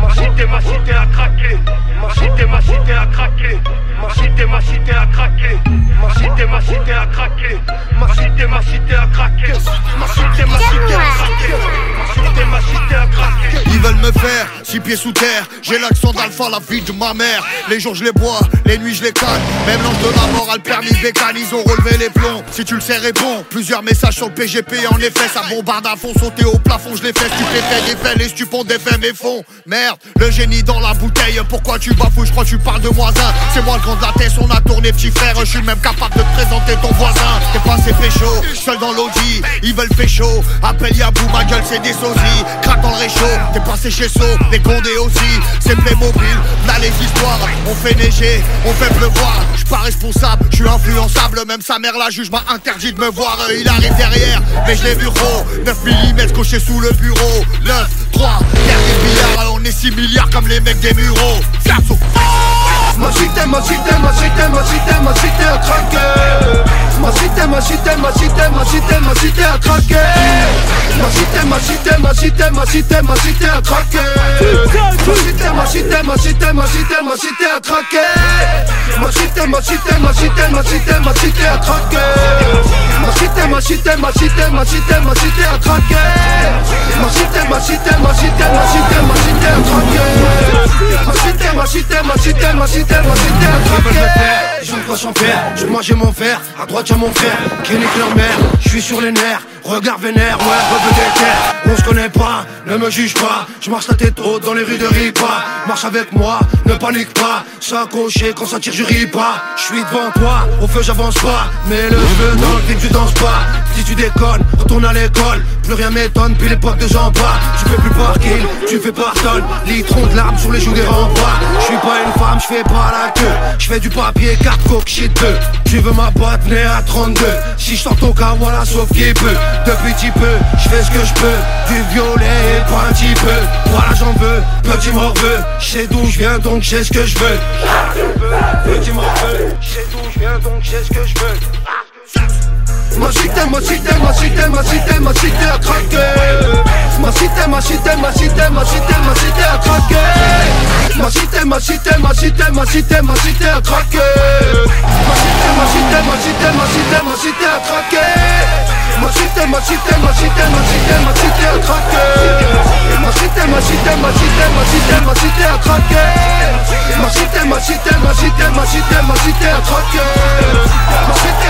Ma cité, ma cité a craqué. Ma cité, ma cité a craqué. Ma cité, ma cité a craqué. Ma cité, ma cité a craqué. Ma cité, ma cité a craqué. Ma cité, ma cité a craqué. Ils veulent me faire six pieds sous terre. J'ai l'accent d'alpha, la vie de ma mère. Les jours je les bois, les nuits je les canne. Même l'ange de la mort a le permis bécane. Ils ont relevé les plombs. Si tu le sais, réponds. Plusieurs messages sur le PGP. En effet, ça bombarde à fond. Sauter au plafond, je les fais. Stupéfait, des faits, les stupons défaits mes fonds. Merde, le génie dans la bouteille. Pourquoi tu bafouilles? Je crois que tu parles de moi un. C'est moi le grand de la tête, on a tourné petit frère. Je suis même capable de te présenter ton voisin. T'es passé pécho, seul dans l'audi. Ils veulent pécho. Appelle Yabou, ma gueule, c'est des sosies. Craque dans le réchaud, t'es passé chez So, des condés aussi. C'est Playmobil, là les histoires. On fait neiger, on fait pleuvoir. Je pas responsable, je suis influençable. Même sa mère la juge m'a interdit de me voir. Euh, Il arrive derrière, mais je l'ai vu gros. 9 mm coché sous le bureau. 9, 3, terre des milliards. On est 6 milliards comme les mecs des mureaux. マジでマジでマジでマジでマジでアタックマジでマジでマジでマジでマジでアタックマジでマジでマジでマジでマジでアタックマジでマジでマジでマジでマジでアタックマジでマジでマジでマジでマジでアタックマジでマジでマジでマジでマジでアタックマジでマジでマジでマジでマジでマジで tellement, je suis tellement, je suis tellement, je suis tellement. Je mange mon verre, à droite j'ai mon frère, qui nique leur mère, je suis sur les nerfs, regard vénère, ouais, rebeu des terres, on se connaît pas, ne me juge pas, je marche la tête haute dans les rues de Ripa, marche avec moi, ne panique pas, s'accrocher quand ça tire je ris pas, je suis devant toi, au feu j'avance pas, mais le feu dans le vide tu danses pas, si tu déconnes, retourne à l'école, plus rien m'étonne, puis l'époque de Jean pas, tu fais plus par kill, tu fais par tonne, litron de larmes sur les joues des remparts, je suis pas une femme, je fais pas la queue, je fais du papier, carte coke, shit peu, tu veux ma boîte née à 32, si je sors ton cas, voilà, sauf qui peut, depuis petit peu, je fais ce que je peux, du violet et pas un petit peu, voilà j'en veux, petit morveux, je sais d'où je viens donc je ce que je veux, petit morveux, je sais d'où je viens donc je sais ce que je veux. Ma cité, ma cité, ma cité, ma cité, ma cité a craqué Ma cité, ma cité, ma cité, ma cité, ma cité a craqué Ma cité, ma cité, ma cité, ma cité, ma cité a craqué Ma cité, してましてましてアタッケ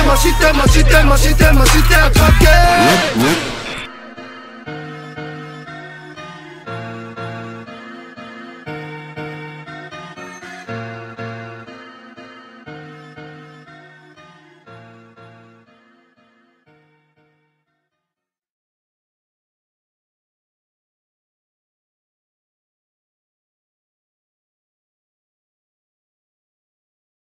ましてましてましてましてまして